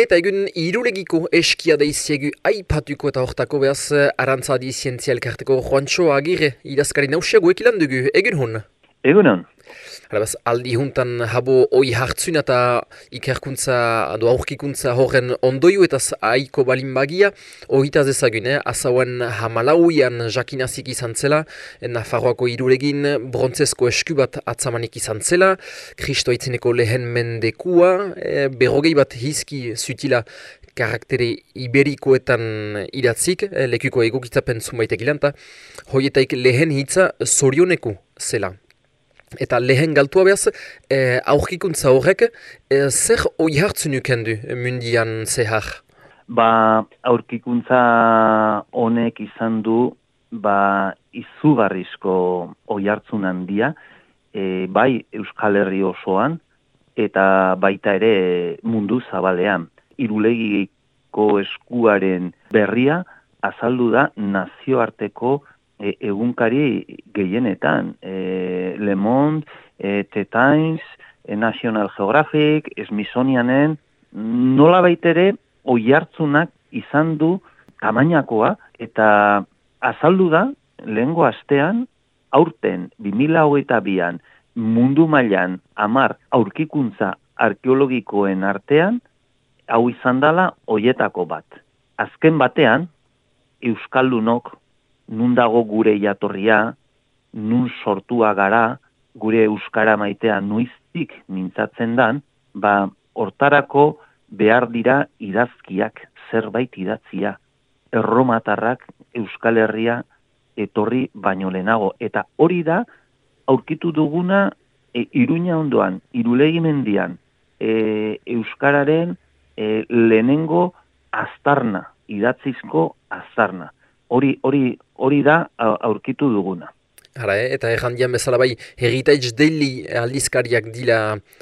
Eta egun irulegiko eskia deiziegu aipatuko eta hortako behaz arantzadi zientzialkarteko Juancho Agire idazkari nausiago ekilan dugu, egun hon? Egun hon. Alabaz, aldi juntan habo oi hartzun eta ikerkuntza, adu aurkikuntza horren ondoio eta aiko balin bagia, horita zezagun, eh? azauen hamalauian jakinazik izan zela, Nafarroako iruregin brontzesko esku bat atzamanik izan zela, kristo itzeneko lehen mendekua, eh, berrogei bat hizki zutila karaktere iberikoetan idatzik, eh, lekuko egokitzapen zumaitek ilanta, hoietaik lehen hitza zorioneku zela. Eta lehen galtua behaz, e, aurkikuntza horrek, e, zer oi hartzen du mundian zehar? Ba, aurkikuntza honek izan du, ba, izugarrizko oi hartzun handia, e, bai Euskal Herri osoan, eta baita ere mundu zabalean. Irulegiko eskuaren berria, azaldu da nazioarteko e, egunkari gehienetan. E, Le Monde, e, The Times, e, National Geographic, Smithsonianen, nola baitere oi hartzunak izan du tamainakoa eta azaldu da lehengo astean aurten 2022an mundu mailan amar aurkikuntza arkeologikoen artean hau izan dela hoietako bat. Azken batean, Euskaldunok nun dago gure jatorria, nun sortua gara, gure euskara maitea nuiztik mintzatzen dan, ba, hortarako behar dira idazkiak zerbait idatzia. Erromatarrak Euskal Herria etorri baino lehenago. Eta hori da, aurkitu duguna e, iruña ondoan, irulegimendian, e, Euskararen e, lehenengo aztarna, idatzizko aztarna hori hori hori da aurkitu duguna. Hala, eh? eta ejan dian bezala bai, Heritage Daily aldizkariak dila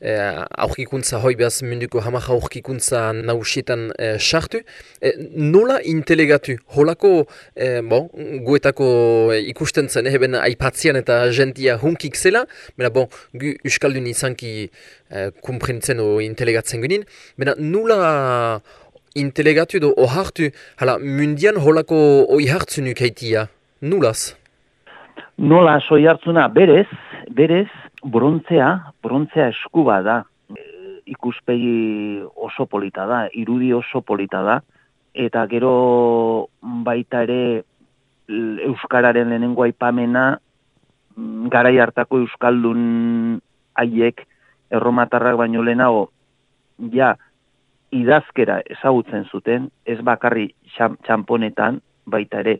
eh, aurkikuntza hoi behaz munduko hamak aurkikuntza nausietan eh, sartu. Eh, nola intelegatu? Holako, eh, bo, guetako ikusten zen, eben aipatzian eta gentia hunkik zela, mena bon, gu Euskaldun izanki eh, kumprintzen o intelegatzen gunin, mena nola intelegatu edo ohartu, hala, mundian holako oi hartzunuk haitia, nulaz? Nola oi hartzuna, berez, berez, brontzea, brontzea esku da, ikuspegi oso polita da, irudi oso polita da, eta gero baita ere Euskararen lehenengo aipamena, garai hartako Euskaldun haiek erromatarrak baino lehenago, ja, idazkera ezagutzen zuten, ez bakarri txamponetan, baita ere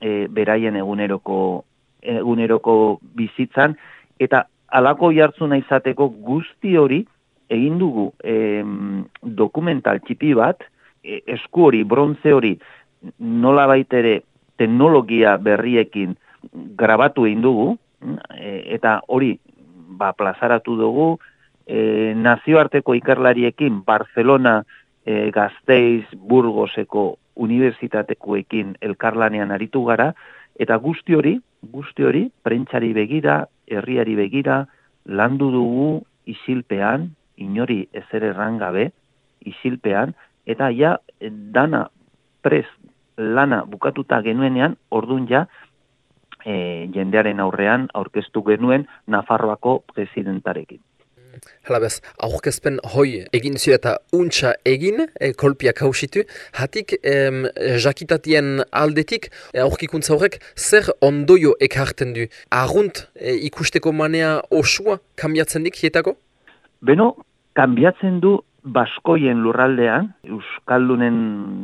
e, beraien eguneroko eguneroko bizitzan, eta alako jartzuna izateko guzti hori egin dugu e, dokumental txipi bat, e, esku hori, brontze hori, nola baitere teknologia berriekin grabatu egin dugu, e, eta hori ba, plazaratu dugu, e, nazioarteko ikerlariekin Barcelona, e, Gasteiz, Burgoseko unibertsitatekoekin elkarlanean aritu gara, eta guzti hori, guzti hori, prentsari begira, herriari begira, landu dugu isilpean, inori ezer erran gabe, isilpean, eta ja, dana prez lana bukatuta genuenean, ordun ja, e, jendearen aurrean aurkeztu genuen Nafarroako presidentarekin. Hala bez, aurkezpen hoi egin zu eta untsa egin, e, kolpiak hausitu, hatik em, jakitatien aldetik e, aurkikuntza horrek zer ondoio ekarten du? Arrunt e, ikusteko manea osua kambiatzen dik hietako? Beno, kambiatzen du baskoien lurraldean, euskaldunen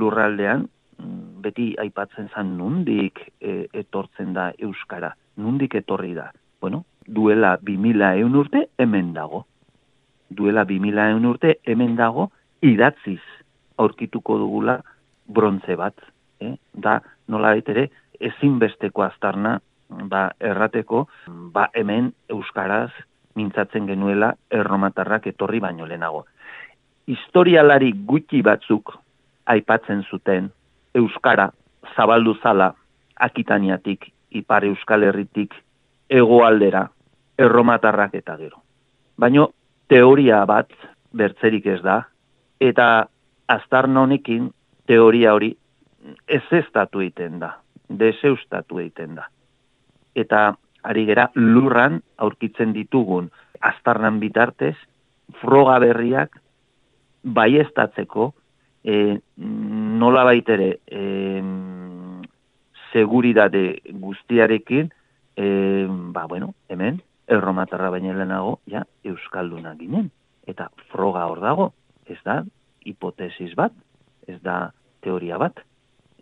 lurraldean, beti aipatzen zan nundik e, etortzen da euskara, nundik etorri da. Bueno, duela 2000 eun urte hemen dago duela 2000 eun urte hemen dago idatziz aurkituko dugula brontze bat. Eh? Da, nola ere, ezinbesteko aztarna ba, errateko ba, hemen euskaraz mintzatzen genuela erromatarrak etorri baino lehenago. Historialari gutxi batzuk aipatzen zuten euskara zabaldu zala akitaniatik ipar euskal herritik egoaldera erromatarrak eta gero. Baino teoria bat bertzerik ez da, eta aztarna honekin teoria hori ez estatu egiten da, deseustatu egiten da. Eta ari gera lurran aurkitzen ditugun aztarnan bitartez, froga berriak baiestatzeko e, nola baitere e, seguridade guztiarekin e, ba bueno, hemen erromatarra baina lehenago ja, Euskalduna ginen eta froga hor dago ez da hipotesis bat ez da teoria bat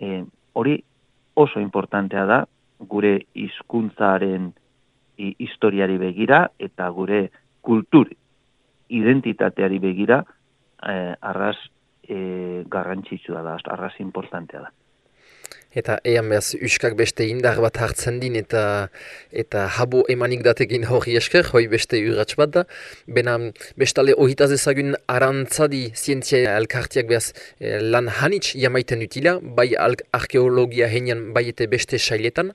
e, hori oso importantea da gure hizkuntzaren historiari begira eta gure kultur identitateari begira eh, arras eh, garrantzitsua da, arras importantea da. Eta ean behaz, uskak beste indar bat hartzen din eta eta habo emanik datekin hori esker, hoi beste urratx bat da. Bena bestale ohitaz ezagun arantzadi zientzia elkartiak behaz eh, lan hanitz jamaiten utila, bai arkeologia heinan bai eta beste sailetan.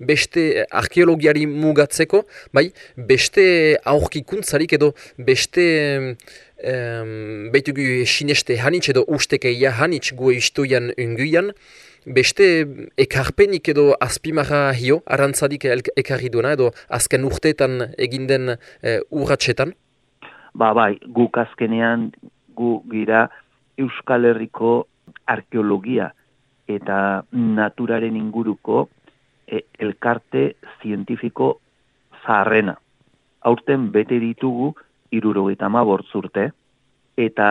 Beste eh, arkeologiari mugatzeko, bai beste aurkikuntzarik edo beste um, beitugu sineste hanitz edo ustekeia hanitz gu istuian unguian, beste ekarpenik edo azpimarra hio, arantzadik ekarri duena edo azken urteetan eginden e, urratxetan? Ba, bai, guk azkenean gu gira Euskal Herriko arkeologia eta naturaren inguruko e, elkarte zientifiko zaharrena. Aurten bete ditugu irurogeita ma bortzurte, eta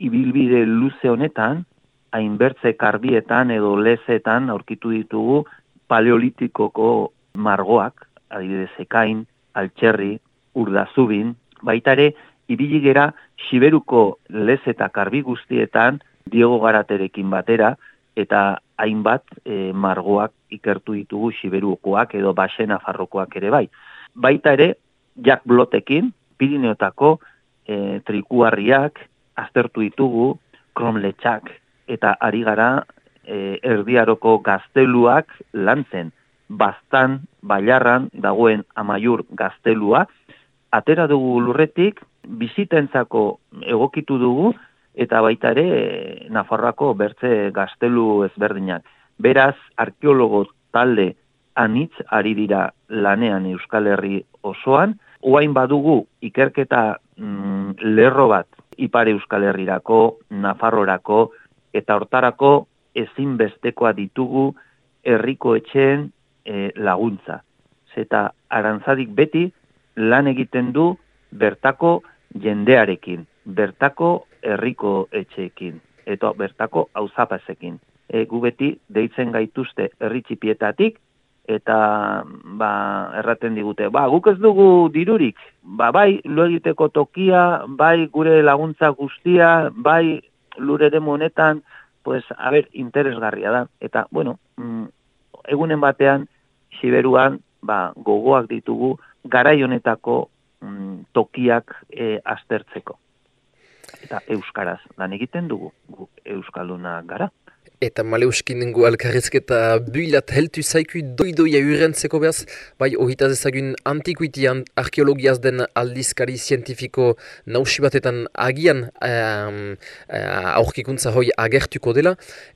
ibilbide luze honetan, hainbertze karbietan edo lezetan aurkitu ditugu paleolitikoko margoak, adibidez ekain, altxerri, urdazubin, baita ere, ibili gera siberuko lez eta karbi guztietan Diego Garaterekin batera, eta hainbat e, margoak ikertu ditugu siberukoak edo basena farrokoak ere bai. Baita ere, jak blotekin, Pirineotako e, trikuarriak, aztertu ditugu, kromletxak, eta ari gara e, erdiaroko gazteluak lantzen. Bastan, bailarran, dagoen amaiur gaztelua, atera dugu lurretik, bizitentzako egokitu dugu, eta baita ere Nafarroako bertze gaztelu ezberdinak. Beraz, arkeologo talde anitz ari dira lanean Euskal Herri osoan, oain badugu ikerketa mm, lerro bat Ipare Euskal Herrirako, Nafarrorako, eta hortarako ezinbestekoa ditugu herriko etxeen e, laguntza. Zeta arantzadik beti lan egiten du bertako jendearekin, bertako herriko etxeekin, eta bertako auzapazekin. E, gu beti deitzen gaituzte herri txipietatik, eta ba, erraten digute, ba, guk ez dugu dirurik, ba, bai, lo egiteko tokia, bai, gure laguntza guztia, bai, lure demo honetan, pues, a ber, interesgarria da. Eta, bueno, mm, egunen batean, siberuan, ba, gogoak ditugu, garai honetako mm, tokiak e, aztertzeko. Eta euskaraz lan egiten dugu, gu euskalduna gara. Eta maleuskin nengo alkarrezketa builat heltu zaiku doidoia urentzeko behaz, bai ohita ezagun antikuitian arkeologiaz den aldizkari zientifiko nausi batetan agian um, aurkikuntza hoi agertuko dela,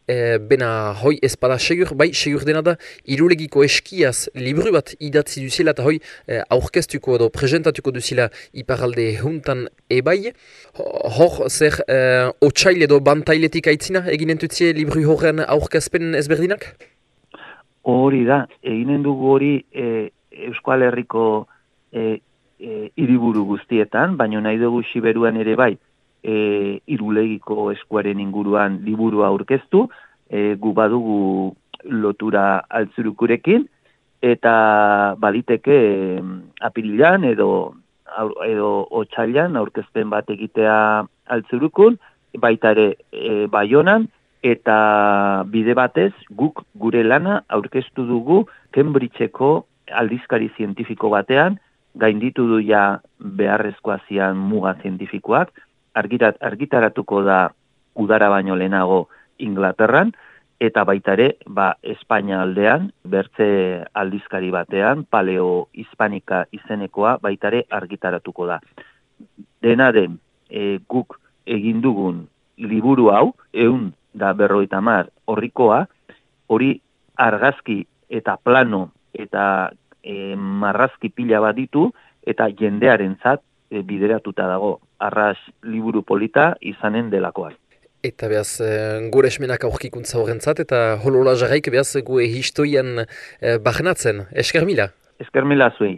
e, bena hoi espada segur, bai segur dena da, irulegiko eskiaz libru bat idatzi duzila eta hoi e, aurkeztuko edo presentatuko duzila iparalde huntan ebai. Hor zer e, otxail edo bantailetik aitzina eginen tutzie libru horren aurkezpen ezberdinak? Hori da, eginen dugu hori e, Euskal Herriko e, e, iriburu guztietan, baina nahi dugu Siberuan ere bai, e, irulegiko eskuaren inguruan liburu aurkeztu, e, gu badugu lotura altzurukurekin, eta baliteke e, apililan edo edo otxailan aurkezpen bat egitea altzurukun, baita ere e, baionan, eta bide batez guk gure lana aurkeztu dugu Cambridgeko aldizkari zientifiko batean, gainditu du ja beharrezkoa zian muga zientifikoak, argitat, argitaratuko da udara baino lehenago Inglaterran, eta baita ere, ba, Espainia aldean, bertze aldizkari batean, paleo hispanika izenekoa, baita ere argitaratuko da. Dena den, e, guk egin dugun liburu hau, eun da berroita mar horrikoa, hori argazki eta plano eta e, marrazki pila bat ditu, eta jendearen zat e, bideratuta dago, arras liburu polita izanen delakoak. Eta behaz, gure esmenak aurkikuntza horrentzat, eta holola jarraik behaz gu histoian eh, bahnatzen. Esker mila? Esker mila zuei.